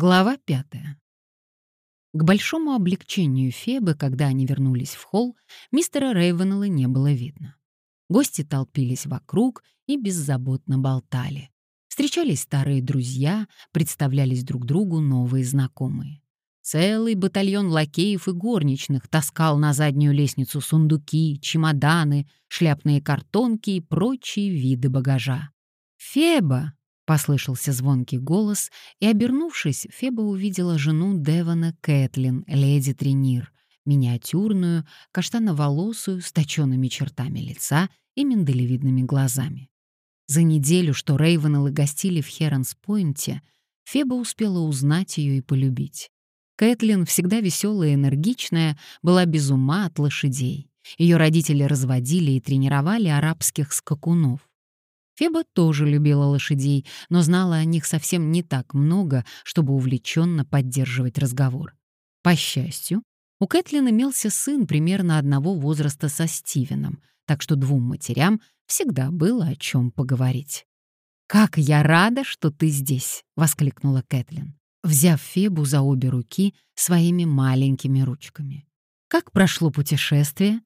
Глава пятая. К большому облегчению Фебы, когда они вернулись в холл, мистера Рейвенелла не было видно. Гости толпились вокруг и беззаботно болтали. Встречались старые друзья, представлялись друг другу новые знакомые. Целый батальон лакеев и горничных таскал на заднюю лестницу сундуки, чемоданы, шляпные картонки и прочие виды багажа. «Феба!» Послышался звонкий голос, и, обернувшись, Феба увидела жену Девона Кэтлин, леди Тренир, миниатюрную, каштановолосую, с точенными чертами лица и миндалевидными глазами. За неделю, что Рейвенеллы гостили в Херонс-Пойнте, Феба успела узнать ее и полюбить. Кэтлин, всегда веселая и энергичная, была без ума от лошадей. Ее родители разводили и тренировали арабских скакунов. Феба тоже любила лошадей, но знала о них совсем не так много, чтобы увлеченно поддерживать разговор. По счастью, у Кэтлин имелся сын примерно одного возраста со Стивеном, так что двум матерям всегда было о чем поговорить. «Как я рада, что ты здесь!» — воскликнула Кэтлин, взяв Фебу за обе руки своими маленькими ручками. «Как прошло путешествие?»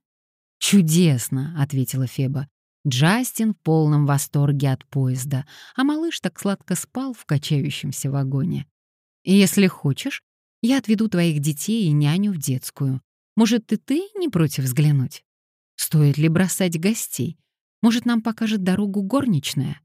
«Чудесно!» — ответила Феба. Джастин в полном восторге от поезда, а малыш так сладко спал в качающемся вагоне. «Если хочешь, я отведу твоих детей и няню в детскую. Может, и ты не против взглянуть? Стоит ли бросать гостей? Может, нам покажет дорогу горничная?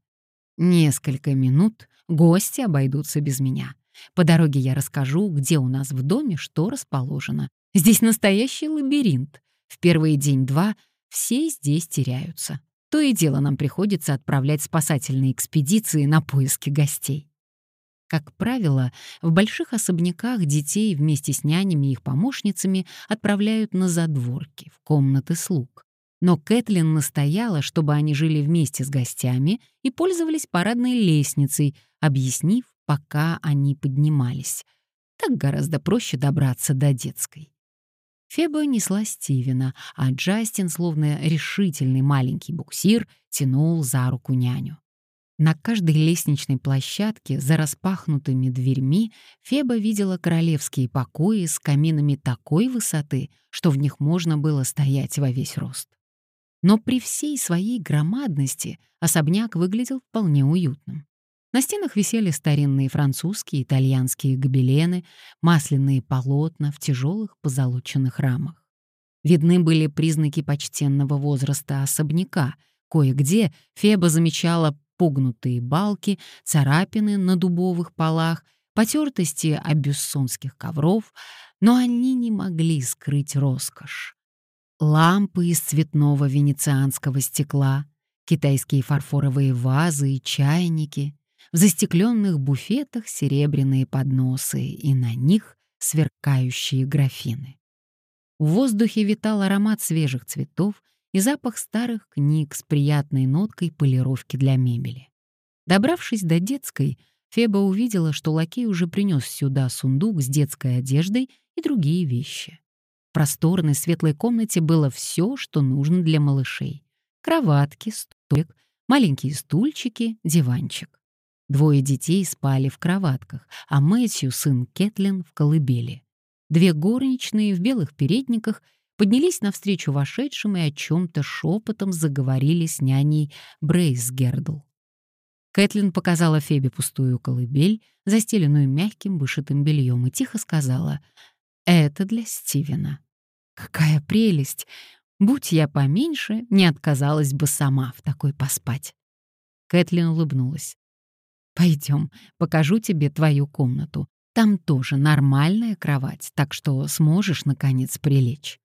Несколько минут гости обойдутся без меня. По дороге я расскажу, где у нас в доме что расположено. Здесь настоящий лабиринт. В первый день-два все здесь теряются. То и дело нам приходится отправлять спасательные экспедиции на поиски гостей. Как правило, в больших особняках детей вместе с нянями и их помощницами отправляют на задворки, в комнаты слуг. Но Кэтлин настояла, чтобы они жили вместе с гостями и пользовались парадной лестницей, объяснив, пока они поднимались. Так гораздо проще добраться до детской. Феба несла Стивена, а Джастин, словно решительный маленький буксир, тянул за руку няню. На каждой лестничной площадке за распахнутыми дверьми Феба видела королевские покои с каминами такой высоты, что в них можно было стоять во весь рост. Но при всей своей громадности особняк выглядел вполне уютным. На стенах висели старинные французские итальянские гобелены, масляные полотна в тяжелых позолоченных рамах. Видны были признаки почтенного возраста особняка. Кое-где Феба замечала погнутые балки, царапины на дубовых полах, потертости абюссонских ковров, но они не могли скрыть роскошь. Лампы из цветного венецианского стекла, китайские фарфоровые вазы и чайники, в застекленных буфетах серебряные подносы и на них сверкающие графины. В воздухе витал аромат свежих цветов и запах старых книг с приятной ноткой полировки для мебели. Добравшись до детской, Феба увидела, что лакей уже принес сюда сундук с детской одеждой и другие вещи. В просторной светлой комнате было все, что нужно для малышей. Кроватки, столик, маленькие стульчики, диванчик. Двое детей спали в кроватках, а Мэтью, сын Кэтлин, в колыбели. Две горничные в белых передниках поднялись навстречу вошедшим и о чем-то шепотом заговорили с няней Брейсгердл. Кэтлин показала Фебе пустую колыбель, застеленную мягким вышитым бельем, и тихо сказала «Это для Стивена». «Какая прелесть! Будь я поменьше, не отказалась бы сама в такой поспать». Кэтлин улыбнулась. Пойдем, покажу тебе твою комнату. Там тоже нормальная кровать, так что сможешь, наконец, прилечь».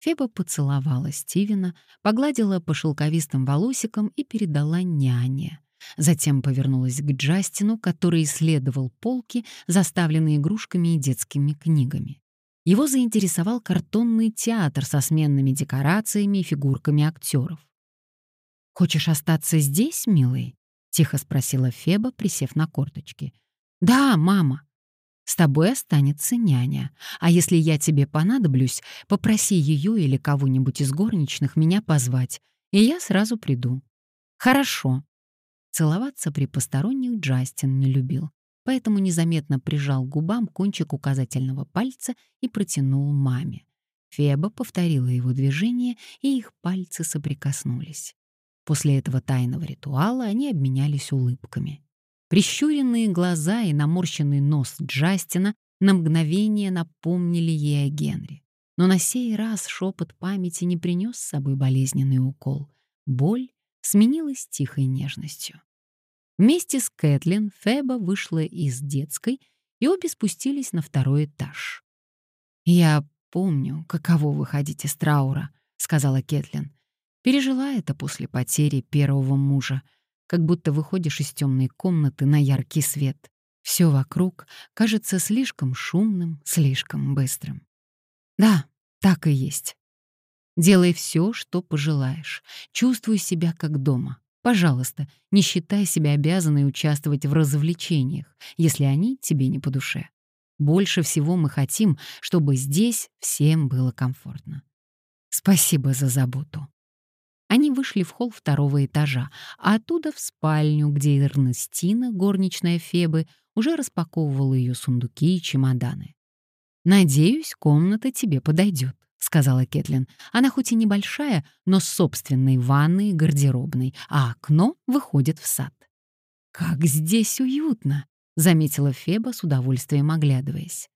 Феба поцеловала Стивена, погладила по шелковистым волосикам и передала няне. Затем повернулась к Джастину, который исследовал полки, заставленные игрушками и детскими книгами. Его заинтересовал картонный театр со сменными декорациями и фигурками актеров. «Хочешь остаться здесь, милый?» Тихо спросила Феба, присев на корточки. Да, мама. С тобой останется няня. А если я тебе понадоблюсь, попроси ее или кого-нибудь из горничных меня позвать, и я сразу приду. Хорошо. Целоваться при посторонних Джастин не любил. поэтому незаметно прижал к губам кончик указательного пальца и протянул маме. Феба повторила его движение, и их пальцы соприкоснулись. После этого тайного ритуала они обменялись улыбками. Прищуренные глаза и наморщенный нос Джастина на мгновение напомнили ей о Генри. Но на сей раз шепот памяти не принес с собой болезненный укол. Боль сменилась тихой нежностью. Вместе с Кэтлин Феба вышла из детской, и обе спустились на второй этаж. «Я помню, каково выходить из траура», — сказала Кэтлин. Пережила это после потери первого мужа, как будто выходишь из темной комнаты на яркий свет. Все вокруг кажется слишком шумным, слишком быстрым. Да, так и есть. Делай все, что пожелаешь. Чувствуй себя как дома. Пожалуйста, не считай себя обязанной участвовать в развлечениях, если они тебе не по душе. Больше всего мы хотим, чтобы здесь всем было комфортно. Спасибо за заботу. Они вышли в холл второго этажа, а оттуда в спальню, где Эрнестина, горничная Фебы, уже распаковывала ее сундуки и чемоданы. «Надеюсь, комната тебе подойдет», — сказала Кэтлин. «Она хоть и небольшая, но с собственной ванной и гардеробной, а окно выходит в сад». «Как здесь уютно!» — заметила Феба с удовольствием оглядываясь.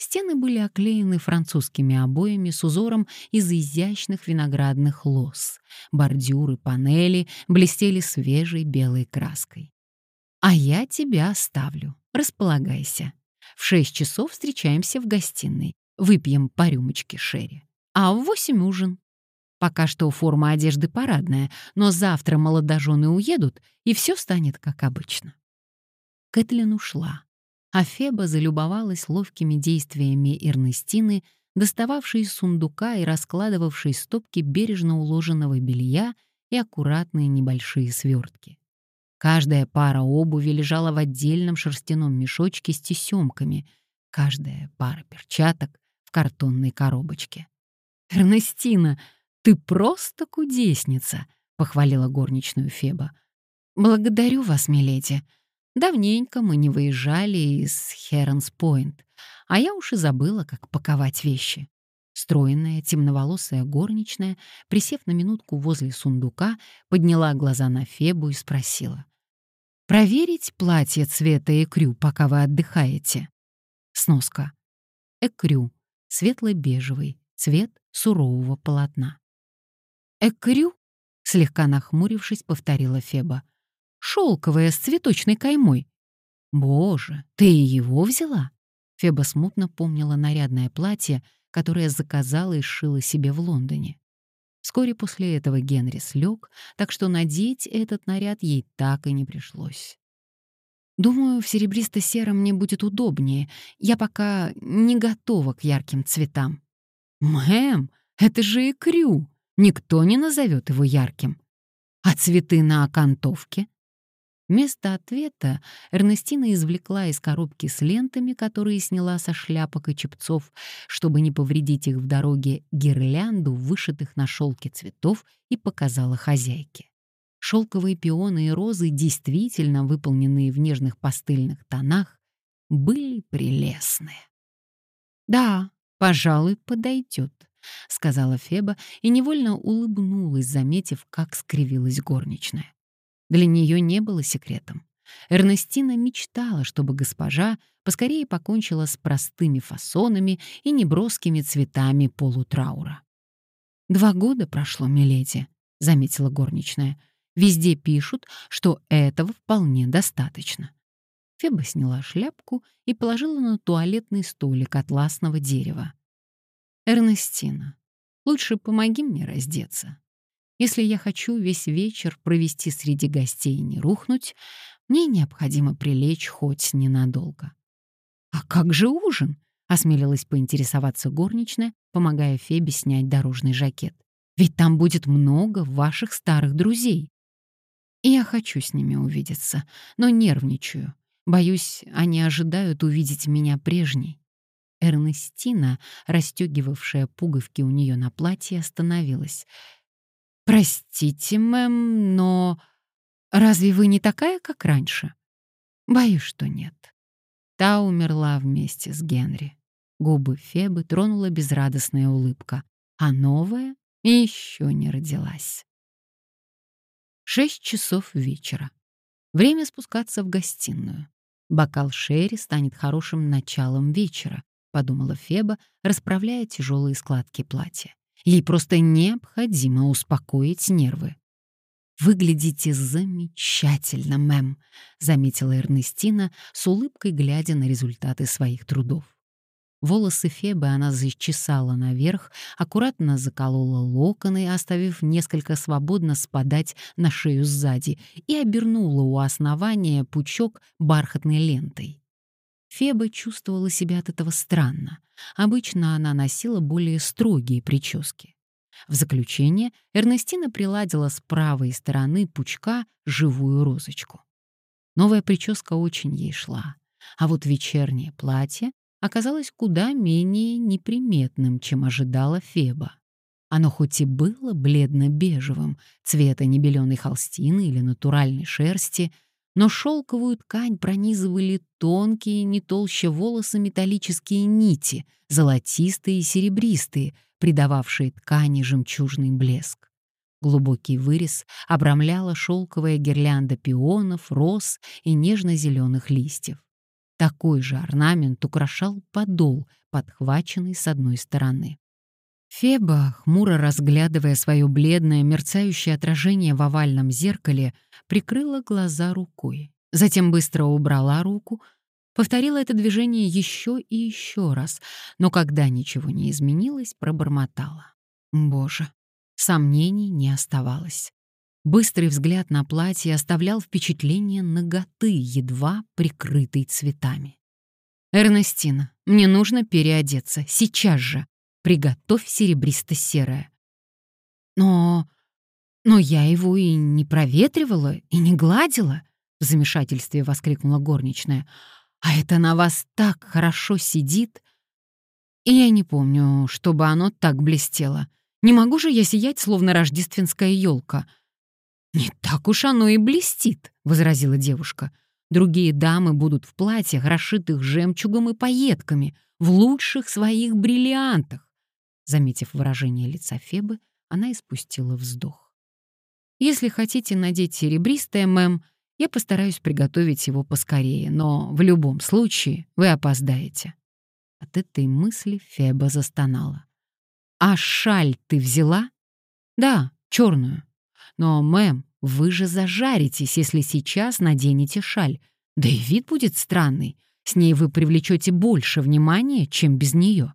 Стены были оклеены французскими обоями с узором из изящных виноградных лоз. Бордюры, панели блестели свежей белой краской. «А я тебя оставлю. Располагайся. В шесть часов встречаемся в гостиной. Выпьем по рюмочке Шерри. А в восемь ужин. Пока что форма одежды парадная, но завтра молодожены уедут, и все станет как обычно». Кэтлин ушла а Феба залюбовалась ловкими действиями Эрнестины, достававшей из сундука и раскладывавшей стопки бережно уложенного белья и аккуратные небольшие свертки. Каждая пара обуви лежала в отдельном шерстяном мешочке с тесемками, каждая пара перчаток в картонной коробочке. «Эрнестина, ты просто кудесница!» — похвалила горничную Феба. «Благодарю вас, миледи», Давненько мы не выезжали из Херонс-Пойнт, а я уж и забыла, как паковать вещи. Стройная, темноволосая горничная, присев на минутку возле сундука, подняла глаза на Фебу и спросила. «Проверить платье цвета экрю, пока вы отдыхаете?» Сноска. Экрю. Светло-бежевый. Цвет сурового полотна. «Экрю?» — слегка нахмурившись, повторила Феба шелковое с цветочной каймой. Боже, ты и его взяла? Феба смутно помнила нарядное платье, которое заказала и сшила себе в Лондоне. Вскоре после этого Генри слег, так что надеть этот наряд ей так и не пришлось. «Думаю, в серебристо-сером мне будет удобнее. Я пока не готова к ярким цветам». «Мэм, это же икрю. Никто не назовет его ярким. А цветы на окантовке? Вместо ответа Эрнестина извлекла из коробки с лентами, которые сняла со шляпок и чепцов, чтобы не повредить их в дороге, гирлянду, вышитых на шелке цветов, и показала хозяйке. Шелковые пионы и розы, действительно выполненные в нежных пастельных тонах, были прелестные. «Да, пожалуй, подойдет», — сказала Феба и невольно улыбнулась, заметив, как скривилась горничная. Для нее не было секретом. Эрнестина мечтала, чтобы госпожа поскорее покончила с простыми фасонами и неброскими цветами полутраура. «Два года прошло, миледи», — заметила горничная. «Везде пишут, что этого вполне достаточно». Феба сняла шляпку и положила на туалетный столик атласного дерева. «Эрнестина, лучше помоги мне раздеться. Если я хочу весь вечер провести среди гостей и не рухнуть, мне необходимо прилечь хоть ненадолго. «А как же ужин?» — осмелилась поинтересоваться горничная, помогая Фебе снять дорожный жакет. «Ведь там будет много ваших старых друзей». И я хочу с ними увидеться, но нервничаю. Боюсь, они ожидают увидеть меня прежней. Эрнестина, расстегивавшая пуговки у нее на платье, остановилась — «Простите, мэм, но разве вы не такая, как раньше?» «Боюсь, что нет. Та умерла вместе с Генри. Губы Фебы тронула безрадостная улыбка, а новая еще не родилась. Шесть часов вечера. Время спускаться в гостиную. Бокал Шерри станет хорошим началом вечера, подумала Феба, расправляя тяжелые складки платья. Ей просто необходимо успокоить нервы. «Выглядите замечательно, мэм», — заметила Эрнестина с улыбкой, глядя на результаты своих трудов. Волосы Фебы она зачесала наверх, аккуратно заколола локоны, оставив несколько свободно спадать на шею сзади, и обернула у основания пучок бархатной лентой. Феба чувствовала себя от этого странно. Обычно она носила более строгие прически. В заключение Эрнестина приладила с правой стороны пучка живую розочку. Новая прическа очень ей шла, а вот вечернее платье оказалось куда менее неприметным, чем ожидала Феба. Оно хоть и было бледно-бежевым, цвета небеленой холстины или натуральной шерсти, но шелковую ткань пронизывали тонкие, не толще волоса металлические нити, золотистые и серебристые, придававшие ткани жемчужный блеск. Глубокий вырез обрамляла шелковая гирлянда пионов, роз и нежно-зеленых листьев. Такой же орнамент украшал подол, подхваченный с одной стороны. Феба, хмуро разглядывая свое бледное, мерцающее отражение в овальном зеркале, прикрыла глаза рукой. Затем быстро убрала руку, повторила это движение еще и еще раз, но когда ничего не изменилось, пробормотала. Боже, сомнений не оставалось. Быстрый взгляд на платье оставлял впечатление наготы, едва прикрытой цветами. «Эрнестина, мне нужно переодеться. Сейчас же. Приготовь серебристо-серое». «Но... но я его и не проветривала, и не гладила», — в замешательстве воскликнула горничная. «А это на вас так хорошо сидит. И я не помню, чтобы оно так блестело. Не могу же я сиять, словно рождественская елка. «Не так уж оно и блестит», — возразила девушка. «Другие дамы будут в платьях, расшитых жемчугом и пайетками, в лучших своих бриллиантах». Заметив выражение лица Фебы, она испустила вздох. «Если хотите надеть серебристое, мэм, я постараюсь приготовить его поскорее, но в любом случае вы опоздаете». От этой мысли Феба застонала. «А шаль ты взяла?» «Да, черную. Но, мэм, вы же зажаритесь, если сейчас наденете шаль. Да и вид будет странный. С ней вы привлечете больше внимания, чем без нее.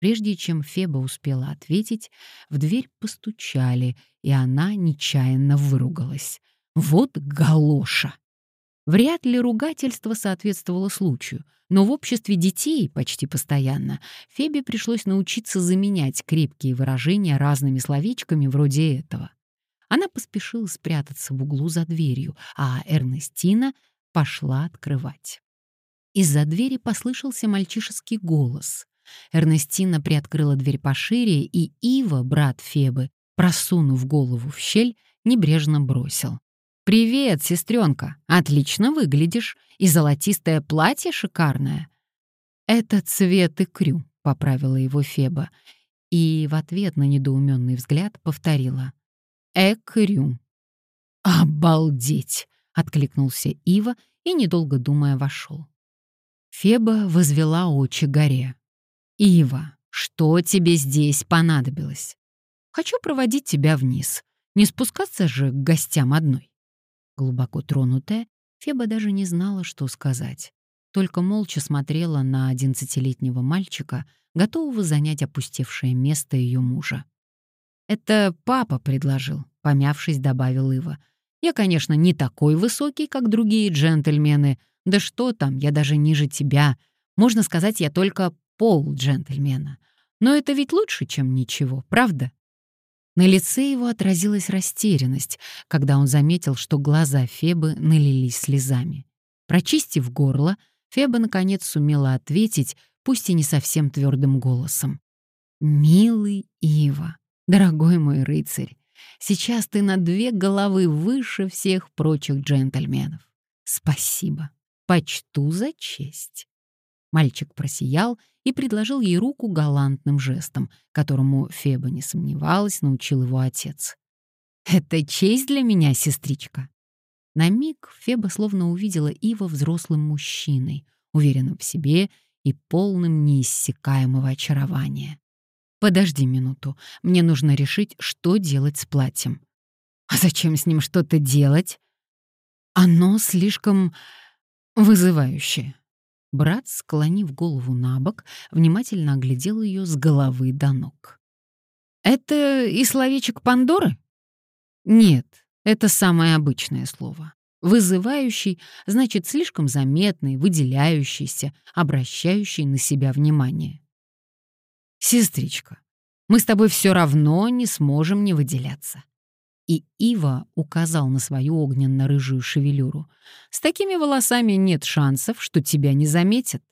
Прежде чем Феба успела ответить, в дверь постучали, и она нечаянно выругалась. Вот галоша! Вряд ли ругательство соответствовало случаю, но в обществе детей почти постоянно Фебе пришлось научиться заменять крепкие выражения разными словечками вроде этого. Она поспешила спрятаться в углу за дверью, а Эрнестина пошла открывать. Из-за двери послышался мальчишеский голос. Эрнестина приоткрыла дверь пошире, и Ива, брат Фебы, просунув голову в щель, небрежно бросил. «Привет, сестренка! Отлично выглядишь, и золотистое платье шикарное!» «Это цвет икрю», — поправила его Феба, и в ответ на недоуменный взгляд повторила. Экрю. «Обалдеть!» — откликнулся Ива и, недолго думая, вошел. Феба возвела очи горе. «Ива, что тебе здесь понадобилось? Хочу проводить тебя вниз. Не спускаться же к гостям одной». Глубоко тронутая, Феба даже не знала, что сказать. Только молча смотрела на одиннадцатилетнего мальчика, готового занять опустевшее место ее мужа. «Это папа предложил», — помявшись, добавил Ива. «Я, конечно, не такой высокий, как другие джентльмены. Да что там, я даже ниже тебя. Можно сказать, я только пол джентльмена. Но это ведь лучше, чем ничего, правда?» На лице его отразилась растерянность, когда он заметил, что глаза Фебы налились слезами. Прочистив горло, Феба наконец сумела ответить, пусть и не совсем твердым голосом. «Милый Ива, Дорогой мой рыцарь, сейчас ты на две головы выше всех прочих джентльменов. Спасибо. Почту за честь. Мальчик просиял и предложил ей руку галантным жестом, которому Феба не сомневалась, научил его отец. «Это честь для меня, сестричка». На миг Феба словно увидела Ива взрослым мужчиной, уверенным в себе и полным неиссякаемого очарования. «Подожди минуту, мне нужно решить, что делать с платьем». «А зачем с ним что-то делать?» «Оно слишком вызывающее». Брат, склонив голову на бок, внимательно оглядел ее с головы до ног. «Это и словечек Пандоры?» «Нет, это самое обычное слово. Вызывающий значит слишком заметный, выделяющийся, обращающий на себя внимание. «Сестричка, мы с тобой все равно не сможем не выделяться». И Ива указал на свою огненно-рыжую шевелюру. «С такими волосами нет шансов, что тебя не заметят.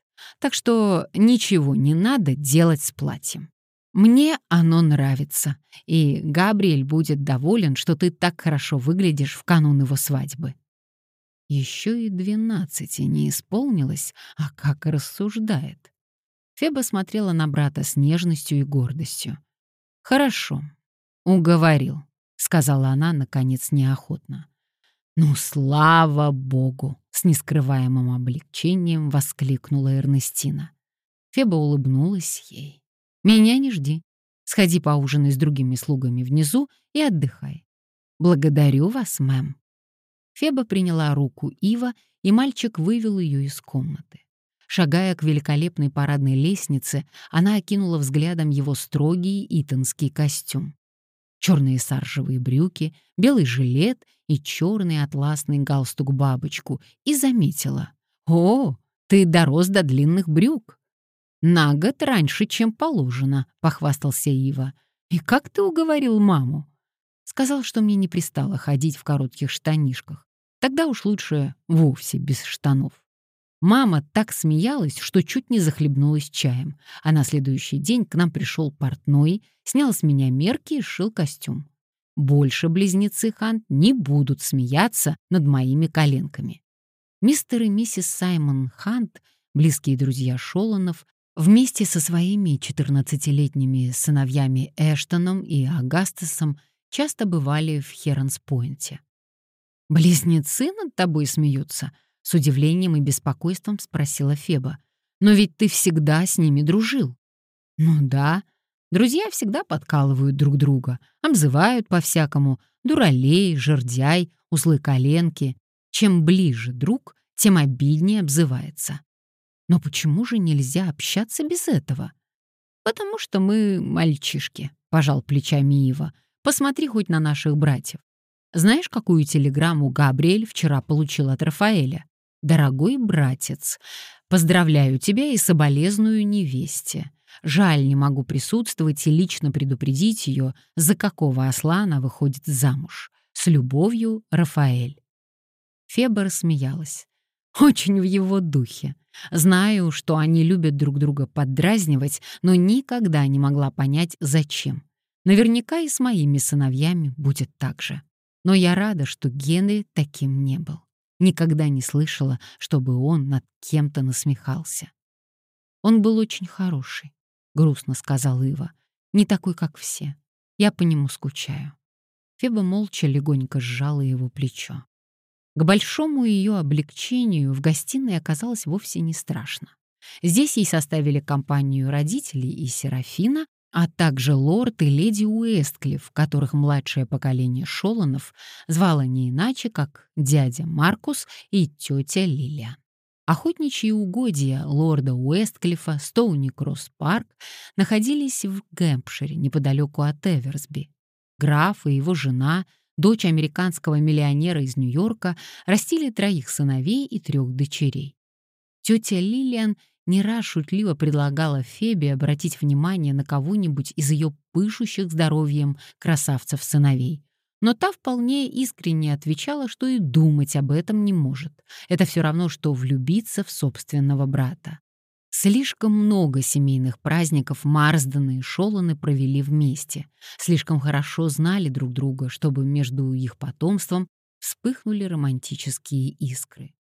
Так что ничего не надо делать с платьем. Мне оно нравится, и Габриэль будет доволен, что ты так хорошо выглядишь в канун его свадьбы». Еще и двенадцати не исполнилось, а как рассуждает. Феба смотрела на брата с нежностью и гордостью. «Хорошо, уговорил», — сказала она, наконец, неохотно. «Ну, слава богу!» — с нескрываемым облегчением воскликнула Эрнестина. Феба улыбнулась ей. «Меня не жди. Сходи поужинай с другими слугами внизу и отдыхай. Благодарю вас, мэм». Феба приняла руку Ива, и мальчик вывел ее из комнаты. Шагая к великолепной парадной лестнице, она окинула взглядом его строгий итонский костюм. Черные саржевые брюки, белый жилет и черный атласный галстук-бабочку и заметила. «О, ты дорос до длинных брюк!» «На год раньше, чем положено», — похвастался Ива. «И как ты уговорил маму?» Сказал, что мне не пристало ходить в коротких штанишках. Тогда уж лучше вовсе без штанов. Мама так смеялась, что чуть не захлебнулась чаем, а на следующий день к нам пришел портной, снял с меня мерки и сшил костюм. Больше близнецы Хант не будут смеяться над моими коленками. Мистер и миссис Саймон Хант, близкие друзья Шоланов, вместе со своими 14-летними сыновьями Эштоном и Агастасом часто бывали в Херонс-Пойнте. «Близнецы над тобой смеются?» С удивлением и беспокойством спросила Феба. «Но ведь ты всегда с ними дружил». «Ну да. Друзья всегда подкалывают друг друга, обзывают по-всякому, дуралей, жердяй, узлы коленки. Чем ближе друг, тем обиднее обзывается. Но почему же нельзя общаться без этого? Потому что мы мальчишки, пожал плечами Ива. Посмотри хоть на наших братьев. Знаешь, какую телеграмму Габриэль вчера получил от Рафаэля? Дорогой братец, поздравляю тебя и соболезную невесте. Жаль, не могу присутствовать и лично предупредить ее, за какого осла она выходит замуж. С любовью, Рафаэль. Феба смеялась. Очень в его духе. Знаю, что они любят друг друга поддразнивать, но никогда не могла понять, зачем. Наверняка и с моими сыновьями будет так же. Но я рада, что Генри таким не был. Никогда не слышала, чтобы он над кем-то насмехался. Он был очень хороший, грустно сказал Ива. Не такой, как все. Я по нему скучаю. Феба молча легонько сжала его плечо. К большому ее облегчению в гостиной оказалось вовсе не страшно. Здесь ей составили компанию родителей и Серафина, а также лорд и леди Уэстклифф, которых младшее поколение Шоланов звало не иначе, как дядя Маркус и тетя Лилия. Охотничьи угодья лорда Уэстклиффа, Стоуни-Кросс-парк, находились в Гэмпшире, неподалеку от Эверсби. Граф и его жена, дочь американского миллионера из Нью-Йорка, растили троих сыновей и трех дочерей. Тетя Лилиан не раз шутливо предлагала Фебе обратить внимание на кого-нибудь из ее пышущих здоровьем красавцев-сыновей. Но та вполне искренне отвечала, что и думать об этом не может. Это все равно, что влюбиться в собственного брата. Слишком много семейных праздников Марсдены и Шоланы провели вместе. Слишком хорошо знали друг друга, чтобы между их потомством вспыхнули романтические искры.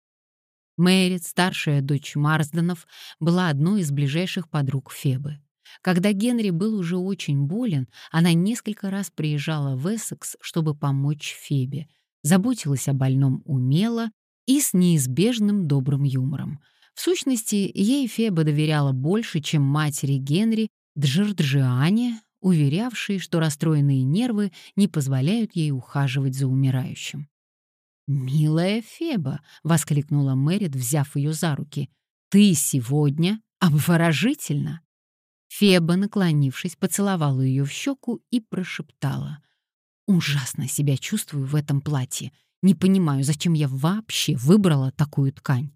Мэрит, старшая дочь Марсденов, была одной из ближайших подруг Фебы. Когда Генри был уже очень болен, она несколько раз приезжала в Эссекс, чтобы помочь Фебе, заботилась о больном умело и с неизбежным добрым юмором. В сущности, ей Феба доверяла больше, чем матери Генри Джорджиане, уверявшей, что расстроенные нервы не позволяют ей ухаживать за умирающим. «Милая Феба!» — воскликнула Мэрит, взяв ее за руки. «Ты сегодня обворожительно!» Феба, наклонившись, поцеловала ее в щеку и прошептала. «Ужасно себя чувствую в этом платье. Не понимаю, зачем я вообще выбрала такую ткань».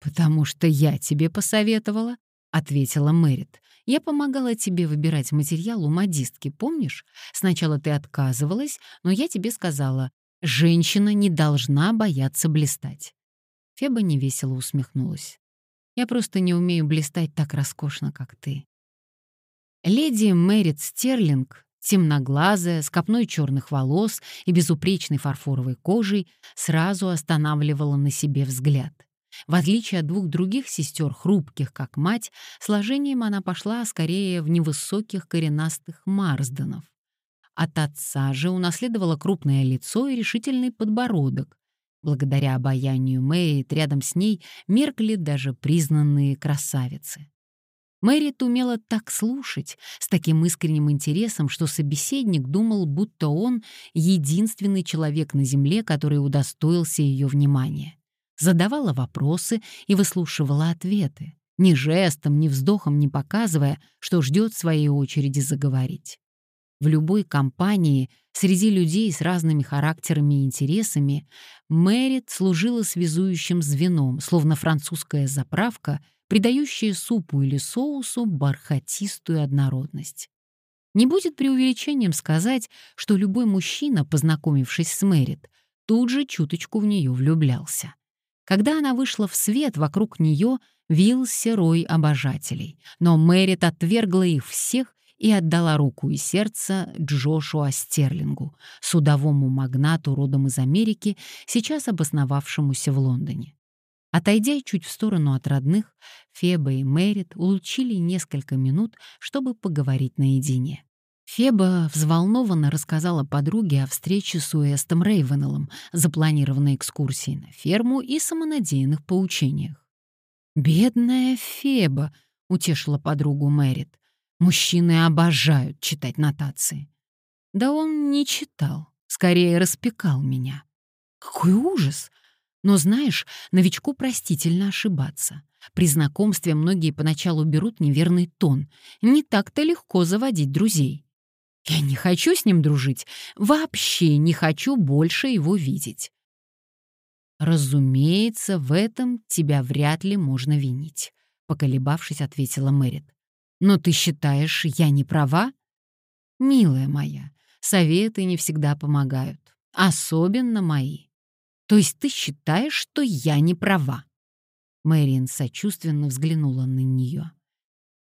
«Потому что я тебе посоветовала», — ответила Мэрит. «Я помогала тебе выбирать материал у модистки, помнишь? Сначала ты отказывалась, но я тебе сказала, женщина не должна бояться блистать». Феба невесело усмехнулась. «Я просто не умею блистать так роскошно, как ты. Леди Мэрит Стерлинг, темноглазая, с копной черных волос и безупречной фарфоровой кожей, сразу останавливала на себе взгляд. В отличие от двух других сестер, хрупких, как мать, сложением она пошла скорее в невысоких коренастых Марсденов. От отца же унаследовала крупное лицо и решительный подбородок. Благодаря обаянию Мэрит рядом с ней меркли даже признанные красавицы. Мэрит умела так слушать, с таким искренним интересом, что собеседник думал, будто он — единственный человек на Земле, который удостоился ее внимания. Задавала вопросы и выслушивала ответы, ни жестом, ни вздохом не показывая, что ждет своей очереди заговорить. В любой компании, среди людей с разными характерами и интересами, Мэрит служила связующим звеном, словно французская заправка — придающие супу или соусу бархатистую однородность. Не будет преувеличением сказать, что любой мужчина, познакомившись с Мэрит, тут же чуточку в нее влюблялся. Когда она вышла в свет, вокруг нее вился рой обожателей, но Мэрит отвергла их всех и отдала руку и сердце Джошуа Стерлингу, судовому магнату родом из Америки, сейчас обосновавшемуся в Лондоне. Отойдя чуть в сторону от родных, Феба и Мэрит улучили несколько минут, чтобы поговорить наедине. Феба взволнованно рассказала подруге о встрече с Уэстом Рейвенеллом, запланированной экскурсией на ферму и самонадеянных поучениях. «Бедная Феба!» — утешила подругу Мэрит. «Мужчины обожают читать нотации». «Да он не читал, скорее распекал меня». «Какой ужас! Но знаешь, новичку простительно ошибаться. При знакомстве многие поначалу берут неверный тон. Не так-то легко заводить друзей. Я не хочу с ним дружить. Вообще не хочу больше его видеть. Разумеется, в этом тебя вряд ли можно винить, поколебавшись, ответила Мэрит. Но ты считаешь, я не права? Милая моя, советы не всегда помогают, особенно мои. То есть ты считаешь, что я не права?» Мэриан сочувственно взглянула на нее.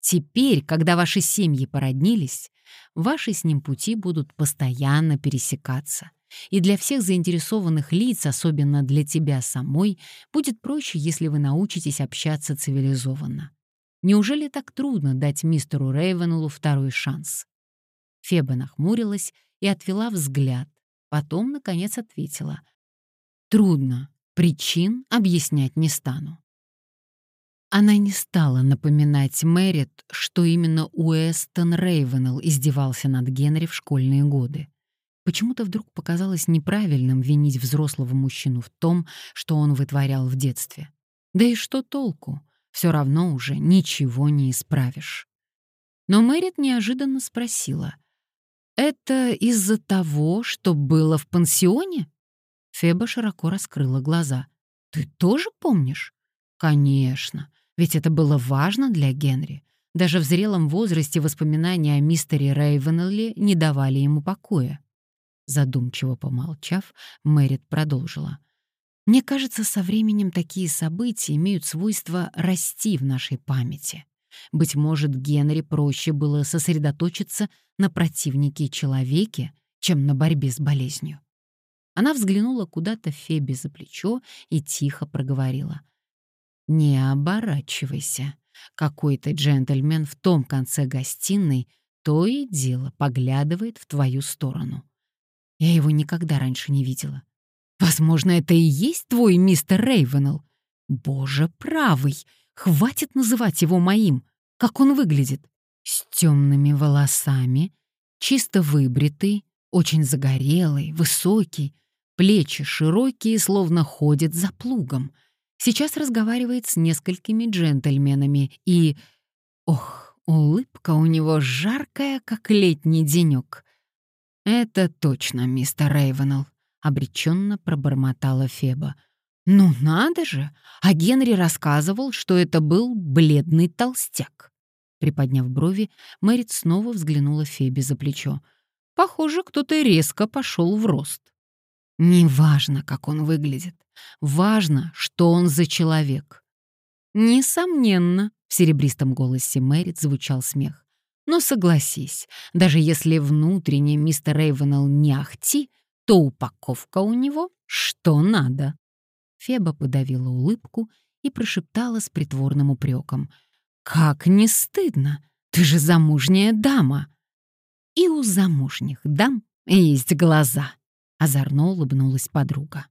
«Теперь, когда ваши семьи породнились, ваши с ним пути будут постоянно пересекаться. И для всех заинтересованных лиц, особенно для тебя самой, будет проще, если вы научитесь общаться цивилизованно. Неужели так трудно дать мистеру Рейвенеллу второй шанс?» Феба нахмурилась и отвела взгляд, потом, наконец, ответила. Трудно. Причин объяснять не стану. Она не стала напоминать Мэрит, что именно Уэстон Рейвенелл издевался над Генри в школьные годы. Почему-то вдруг показалось неправильным винить взрослого мужчину в том, что он вытворял в детстве. Да и что толку? Все равно уже ничего не исправишь. Но Мэрит неожиданно спросила. «Это из-за того, что было в пансионе?» Феба широко раскрыла глаза. «Ты тоже помнишь?» «Конечно, ведь это было важно для Генри. Даже в зрелом возрасте воспоминания о мистере Рейвенелле не давали ему покоя». Задумчиво помолчав, Мэрит продолжила. «Мне кажется, со временем такие события имеют свойство расти в нашей памяти. Быть может, Генри проще было сосредоточиться на противнике-человеке, чем на борьбе с болезнью. Она взглянула куда-то Фебе за плечо и тихо проговорила. Не оборачивайся. Какой-то джентльмен в том конце гостиной то и дело поглядывает в твою сторону. Я его никогда раньше не видела. Возможно, это и есть твой мистер Рейвенелл. Боже правый, хватит называть его моим. Как он выглядит? С темными волосами, чисто выбритый, очень загорелый, высокий, плечи широкие, словно ходит за плугом. Сейчас разговаривает с несколькими джентльменами и... Ох, улыбка у него жаркая, как летний денек. «Это точно, мистер Рейвенелл», — обреченно пробормотала Феба. «Ну надо же! А Генри рассказывал, что это был бледный толстяк». Приподняв брови, Мэрит снова взглянула Фебе за плечо. Похоже, кто-то резко пошел в рост. Неважно, как он выглядит. Важно, что он за человек. Несомненно, в серебристом голосе Мэрит звучал смех. Но согласись, даже если внутренне мистер Рейвенелл не ахти, то упаковка у него что надо. Феба подавила улыбку и прошептала с притворным упреком. «Как не стыдно! Ты же замужняя дама!» «И у замужних дам есть глаза!» — озорно улыбнулась подруга.